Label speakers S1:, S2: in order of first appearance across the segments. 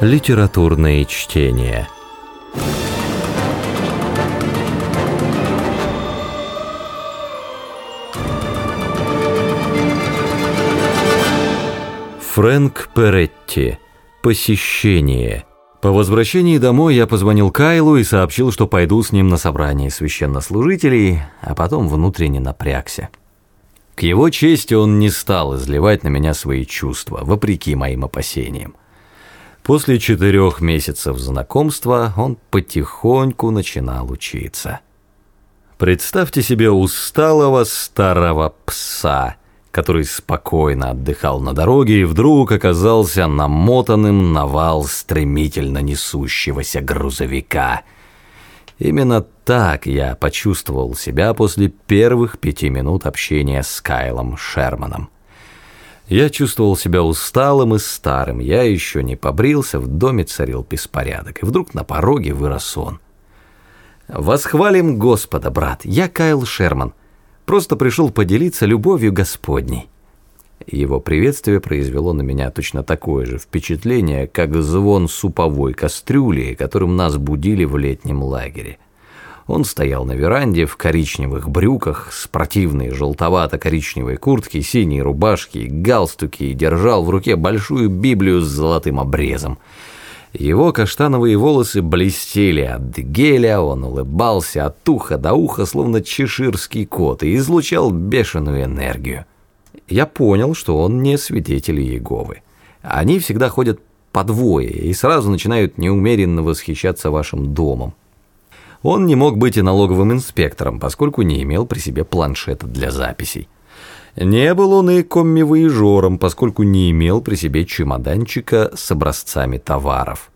S1: Литературные чтения. Фрэнк Перетти. Посещение. По возвращении домой я позвонил Кайлу и сообщил, что пойду с ним на собрание священнослужителей, а потом внутренне напрягся. К его чести он не стал изливать на меня свои чувства, вопреки моим опасениям. После четырех месяцев знакомства он потихоньку начинал учиться. Представьте себе усталого старого пса, который спокойно отдыхал на дороге и вдруг оказался намотанным на вал стремительно несущегося грузовика. Именно так я почувствовал себя после первых пяти минут общения с Кайлом Шерманом. Я чувствовал себя усталым и старым, я еще не побрился, в доме царил беспорядок, и вдруг на пороге вырос он. «Восхвалим Господа, брат, я Кайл Шерман, просто пришел поделиться любовью Господней». Его приветствие произвело на меня точно такое же впечатление, как звон суповой кастрюли, которым нас будили в летнем лагере. Он стоял на веранде в коричневых брюках, с противной желтовато-коричневой куртки, синей рубашки, галстуки и держал в руке большую Библию с золотым обрезом. Его каштановые волосы блестели от геля, он улыбался от уха до уха, словно чеширский кот, и излучал бешеную энергию. Я понял, что он не свидетель Иеговы. Они всегда ходят по двое и сразу начинают неумеренно восхищаться вашим домом. Он не мог быть и налоговым инспектором, поскольку не имел при себе планшета для записей. Не был он и комми-воежором, поскольку не имел при себе чемоданчика с образцами товаров.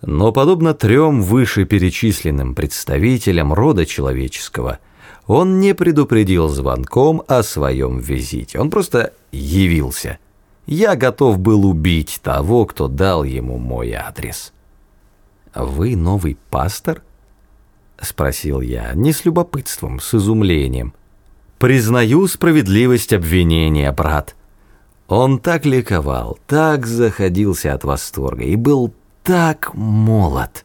S1: Но подобно трем вышеперечисленным представителям рода человеческого, он не предупредил звонком о своем визите, он просто явился. Я готов был убить того, кто дал ему мой адрес. «Вы новый пастор?» — спросил я, не с любопытством, с изумлением. «Признаю справедливость обвинения, брат». Он так ликовал, так заходился от восторга и был так молод.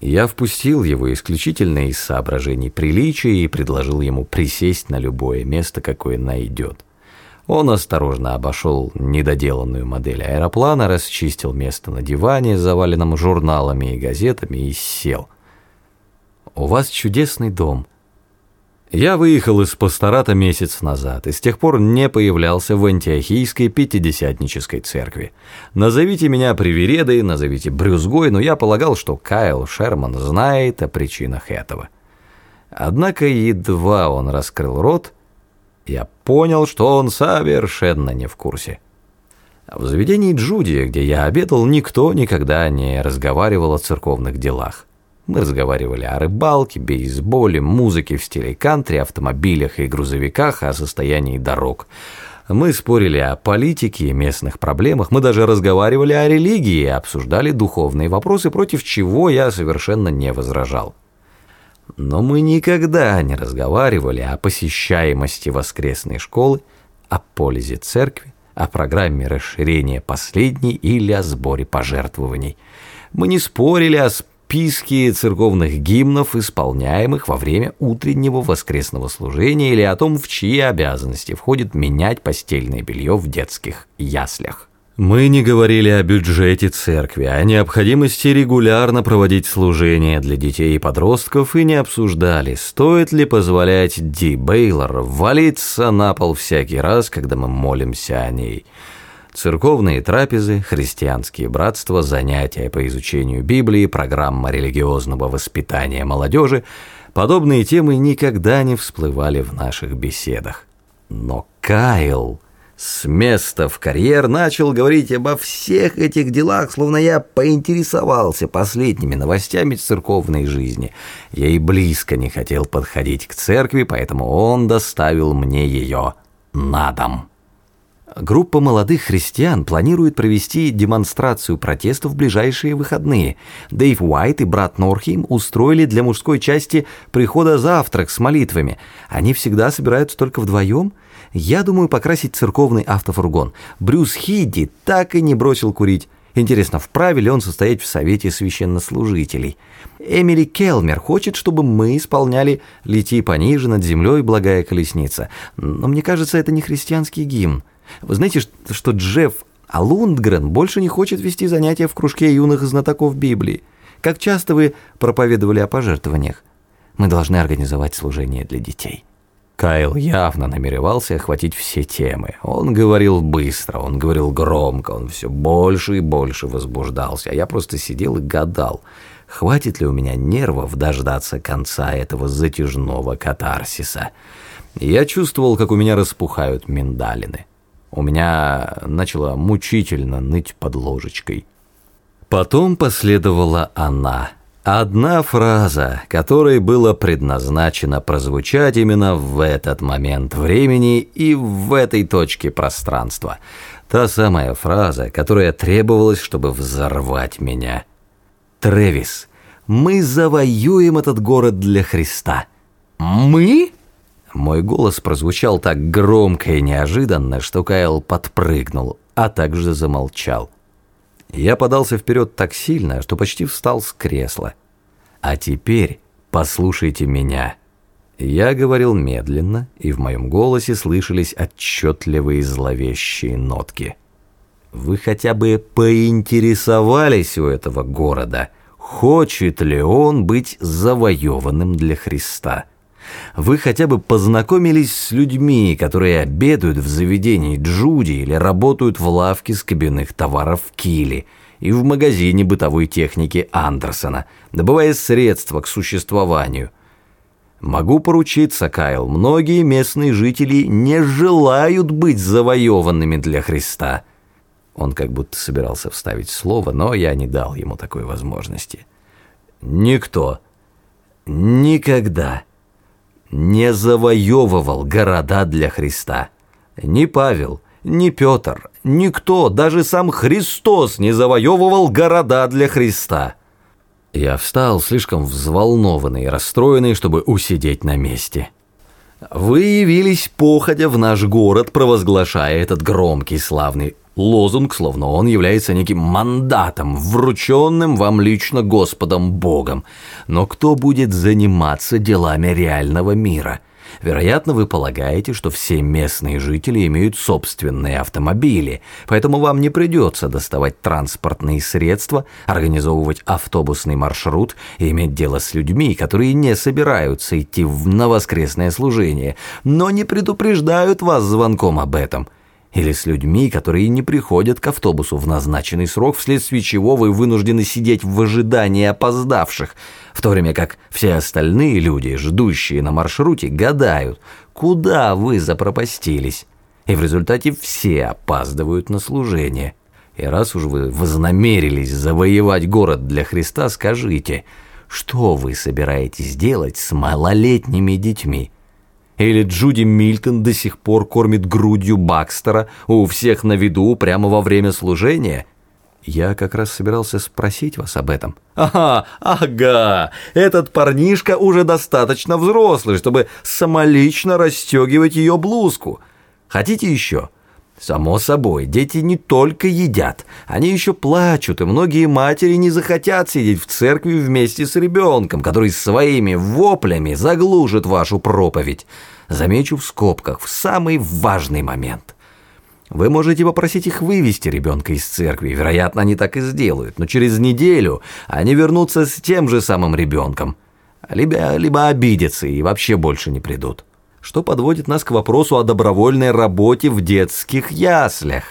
S1: Я впустил его исключительно из соображений приличия и предложил ему присесть на любое место, какое найдет. Он осторожно обошел недоделанную модель аэроплана, расчистил место на диване, заваленном журналами и газетами, и сел у вас чудесный дом. Я выехал из пастората месяц назад и с тех пор не появлялся в антиохийской пятидесятнической церкви. Назовите меня привередой, назовите брюзгой, но я полагал, что Кайл Шерман знает о причинах этого. Однако едва он раскрыл рот, я понял, что он совершенно не в курсе. В заведении Джуди, где я обедал, никто никогда не разговаривал о церковных делах. Мы разговаривали о рыбалке, бейсболе, музыке в стиле кантри, автомобилях и грузовиках, о состоянии дорог. Мы спорили о политике и местных проблемах, мы даже разговаривали о религии, обсуждали духовные вопросы, против чего я совершенно не возражал. Но мы никогда не разговаривали о посещаемости воскресной школы, о пользе церкви, о программе расширения последней или о сборе пожертвований. Мы не спорили о списке церковных гимнов, исполняемых во время утреннего воскресного служения или о том, в чьи обязанности входит менять постельное белье в детских яслях. Мы не говорили о бюджете церкви, о необходимости регулярно проводить служения для детей и подростков и не обсуждали, стоит ли позволять Ди Бейлор валиться на пол всякий раз, когда мы молимся о ней – Церковные трапезы, христианские братства, занятия по изучению Библии, программа религиозного воспитания молодежи – подобные темы никогда не всплывали в наших беседах. Но Кайл с места в карьер начал говорить обо всех этих делах, словно я поинтересовался последними новостями церковной жизни. Я и близко не хотел подходить к церкви, поэтому он доставил мне ее на дом. Группа молодых христиан планирует провести демонстрацию протеста в ближайшие выходные. Дэйв Уайт и брат Норхейм устроили для мужской части прихода завтрак с молитвами. Они всегда собираются только вдвоем. Я думаю покрасить церковный автофургон. Брюс Хидди так и не бросил курить. Интересно, вправе ли он состоять в совете священнослужителей? Эмили Келмер хочет, чтобы мы исполняли «Лети пониже над землей, благая колесница». Но мне кажется, это не христианский гимн. Вы знаете, что Джефф Лундгрен больше не хочет вести занятия в кружке юных знатоков Библии? Как часто вы проповедовали о пожертвованиях? Мы должны организовать служение для детей. Кайл явно намеревался охватить все темы. Он говорил быстро, он говорил громко, он все больше и больше возбуждался, а я просто сидел и гадал, хватит ли у меня нервов дождаться конца этого затяжного катарсиса. Я чувствовал, как у меня распухают миндалины. У меня начало мучительно ныть под ложечкой. Потом последовала она — Одна фраза, которой было предназначено прозвучать именно в этот момент времени и в этой точке пространства. Та самая фраза, которая требовалась, чтобы взорвать меня. «Тревис, мы завоюем этот город для Христа». «Мы?» Мой голос прозвучал так громко и неожиданно, что Кайл подпрыгнул, а также замолчал. Я подался вперед так сильно, что почти встал с кресла. А теперь послушайте меня. Я говорил медленно, и в моем голосе слышались отчетливые зловещие нотки. Вы хотя бы поинтересовались у этого города, хочет ли он быть завоеванным для Христа? Вы хотя бы познакомились с людьми, которые обедают в заведении Джуди или работают в лавке скобяных товаров в Киле и в магазине бытовой техники Андерсона, добывая средства к существованию. Могу поручиться, Кайл, многие местные жители не желают быть завоеванными для Христа. Он как будто собирался вставить слово, но я не дал ему такой возможности. Никто никогда не завоевывал города для Христа. Ни Павел, ни Петр, никто, даже сам Христос не завоевывал города для Христа. Я встал, слишком взволнованный и расстроенный, чтобы усидеть на месте. Вы явились походя в наш город, провозглашая этот громкий славный лозунг, словно он является неким мандатом, врученным вам лично Господом Богом. Но кто будет заниматься делами реального мира? Вероятно, вы полагаете, что все местные жители имеют собственные автомобили, поэтому вам не придется доставать транспортные средства, организовывать автобусный маршрут и иметь дело с людьми, которые не собираются идти на воскресное служение, но не предупреждают вас звонком об этом – или с людьми, которые не приходят к автобусу в назначенный срок, вследствие чего вы вынуждены сидеть в ожидании опоздавших, в то время как все остальные люди, ждущие на маршруте, гадают, куда вы запропастились. И в результате все опаздывают на служение. И раз уж вы вознамерились завоевать город для Христа, скажите, что вы собираетесь делать с малолетними детьми? Или Джуди Мильтон до сих пор кормит грудью Бакстера у всех на виду прямо во время служения? Я как раз собирался спросить вас об этом. Ага, ага, этот парнишка уже достаточно взрослый, чтобы самолично расстегивать ее блузку. Хотите еще? Само собой, дети не только едят, они еще плачут, и многие матери не захотят сидеть в церкви вместе с ребенком, который своими воплями заглушит вашу проповедь. Замечу в скобках, в самый важный момент. Вы можете попросить их вывести ребенка из церкви, вероятно, они так и сделают, но через неделю они вернутся с тем же самым ребенком, либо, либо обидятся и вообще больше не придут что подводит нас к вопросу о добровольной работе в детских яслях.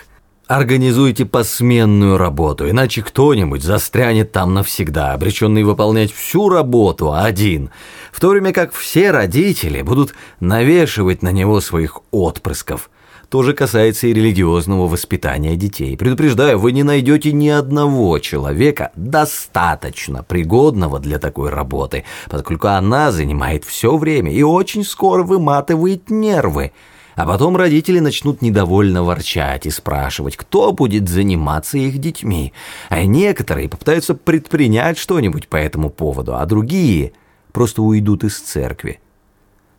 S1: Организуйте посменную работу, иначе кто-нибудь застрянет там навсегда, обреченный выполнять всю работу один, в то время как все родители будут навешивать на него своих отпрысков – тоже касается и религиозного воспитания детей. Предупреждаю, вы не найдете ни одного человека, достаточно пригодного для такой работы, поскольку она занимает все время и очень скоро выматывает нервы. А потом родители начнут недовольно ворчать и спрашивать, кто будет заниматься их детьми. А некоторые попытаются предпринять что-нибудь по этому поводу, а другие просто уйдут из церкви.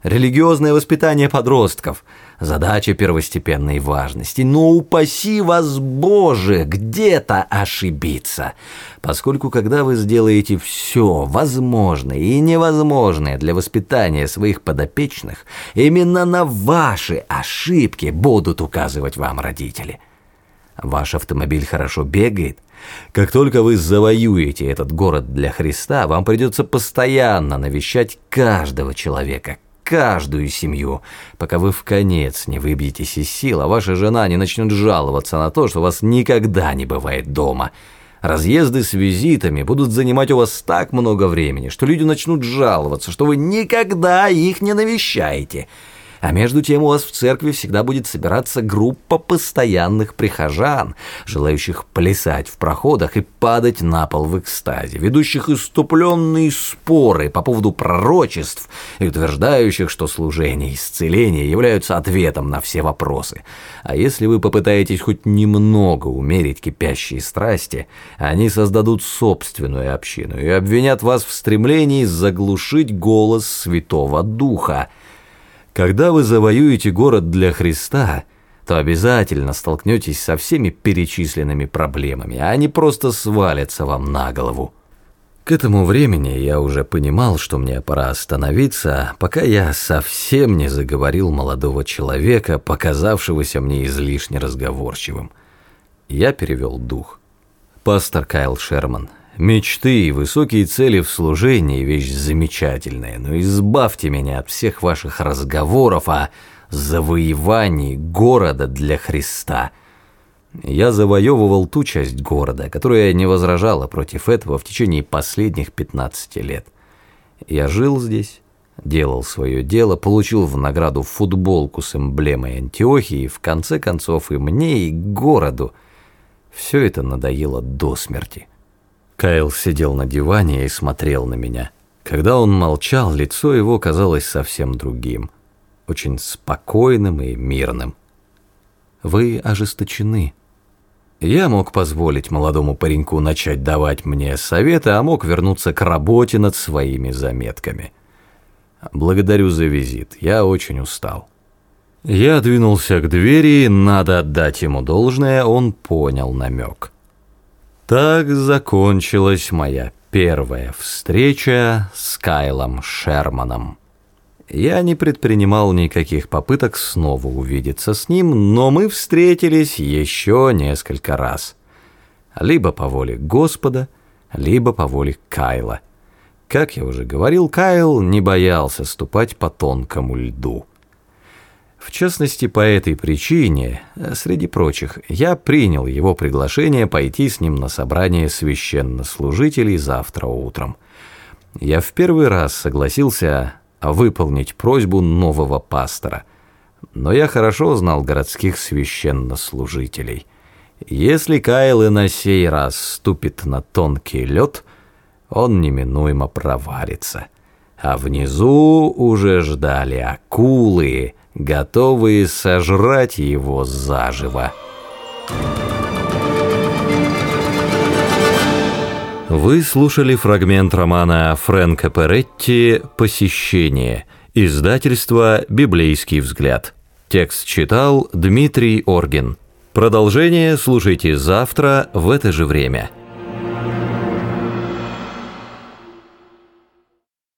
S1: Религиозное воспитание подростков – задача первостепенной важности. Но упаси вас, Боже, где-то ошибиться. Поскольку когда вы сделаете все возможное и невозможное для воспитания своих подопечных, именно на ваши ошибки будут указывать вам родители. Ваш автомобиль хорошо бегает. Как только вы завоюете этот город для Христа, вам придется постоянно навещать каждого человека, каждую семью, пока вы в конец не выбьетесь из сил, а ваша жена не начнет жаловаться на то, что вас никогда не бывает дома. Разъезды с визитами будут занимать у вас так много времени, что люди начнут жаловаться, что вы никогда их не навещаете – а между тем у вас в церкви всегда будет собираться группа постоянных прихожан, желающих плясать в проходах и падать на пол в экстазе, ведущих иступленные споры по поводу пророчеств и утверждающих, что служение и исцеление являются ответом на все вопросы. А если вы попытаетесь хоть немного умерить кипящие страсти, они создадут собственную общину и обвинят вас в стремлении заглушить голос Святого Духа – когда вы завоюете город для Христа, то обязательно столкнетесь со всеми перечисленными проблемами, а они просто свалятся вам на голову. К этому времени я уже понимал, что мне пора остановиться, пока я совсем не заговорил молодого человека, показавшегося мне излишне разговорчивым. Я перевел дух. «Пастор Кайл Шерман, Мечты и высокие цели в служении – вещь замечательная, но избавьте меня от всех ваших разговоров о завоевании города для Христа. Я завоевывал ту часть города, которая не возражала против этого в течение последних 15 лет. Я жил здесь, делал свое дело, получил в награду футболку с эмблемой Антиохии, в конце концов и мне, и городу. Все это надоело до смерти. Кайл сидел на диване и смотрел на меня. Когда он молчал, лицо его казалось совсем другим, очень спокойным и мирным. «Вы ожесточены». Я мог позволить молодому пареньку начать давать мне советы, а мог вернуться к работе над своими заметками. «Благодарю за визит, я очень устал». Я двинулся к двери, надо отдать ему должное, он понял намек. Так закончилась моя первая встреча с Кайлом Шерманом. Я не предпринимал никаких попыток снова увидеться с ним, но мы встретились еще несколько раз. Либо по воле Господа, либо по воле Кайла. Как я уже говорил, Кайл не боялся ступать по тонкому льду. В частности, по этой причине, среди прочих, я принял его приглашение пойти с ним на собрание священнослужителей завтра утром. Я в первый раз согласился выполнить просьбу нового пастора, но я хорошо знал городских священнослужителей. Если Кайл и на сей раз ступит на тонкий лед, он неминуемо провалится. А внизу уже ждали акулы, готовые сожрать его заживо. Вы слушали фрагмент романа Фрэнка Перетти «Посещение», издательство «Библейский взгляд». Текст читал Дмитрий Оргин. Продолжение слушайте завтра в это же время.